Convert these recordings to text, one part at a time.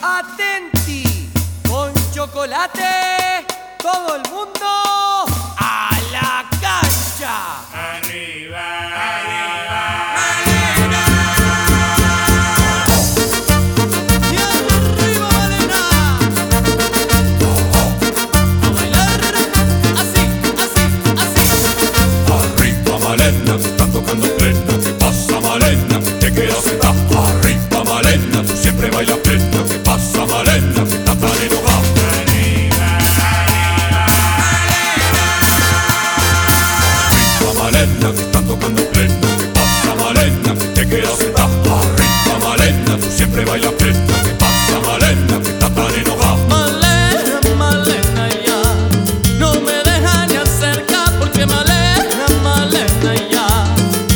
Atenti, con chocolate, todo el mundo a la cancha. Arriba, arriba. Y arriba, Malena, que están tocando plena. ¿Qué pasa Malena? ¿Qué quedas sentada? Arriba Malena, tú siempre bailas plena. ¿Qué pasa Malena? Que estás tan enojada. Malena, Malena ya No me deja ni acercar porque Malena, Malena ya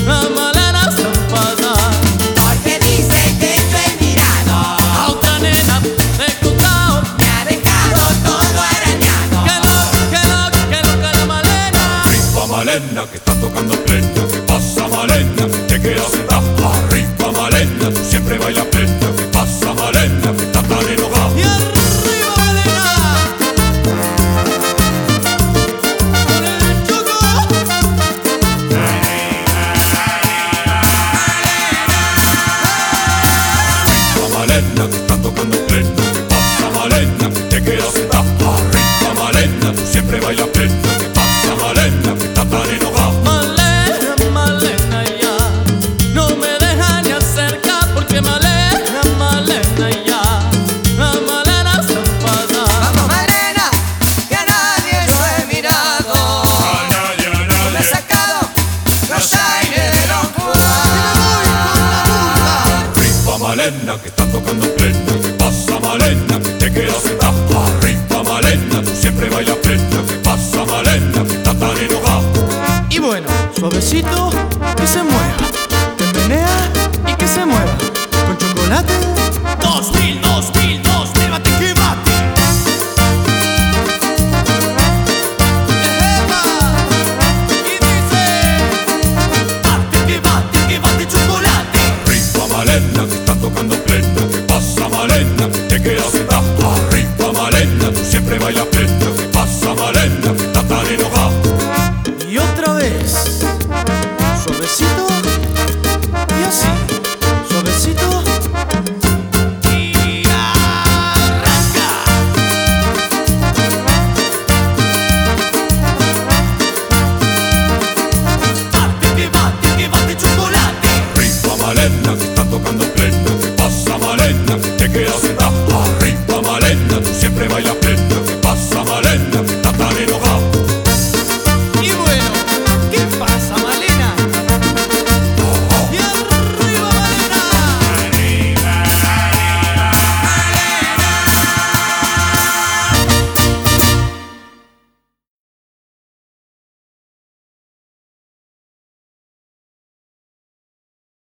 La Malena está enfadada Porque dice que yo he mirado, A otra nena he contado me ha dejado todo arañado. Que lo, que lo, que lo que la Malena Arriba Malena, que están Malena, que están tocando plena. ¿Qué pasa Malena? ¿Qué quedas sentada? Arriba Malena, tú siempre bailas plena. ¿Qué pasa Malena? Que estás tan enojada. Y bueno, suavecito que se mueva. Que menea y que se mueva. Con chocolate. 2000, 2000,